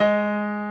Música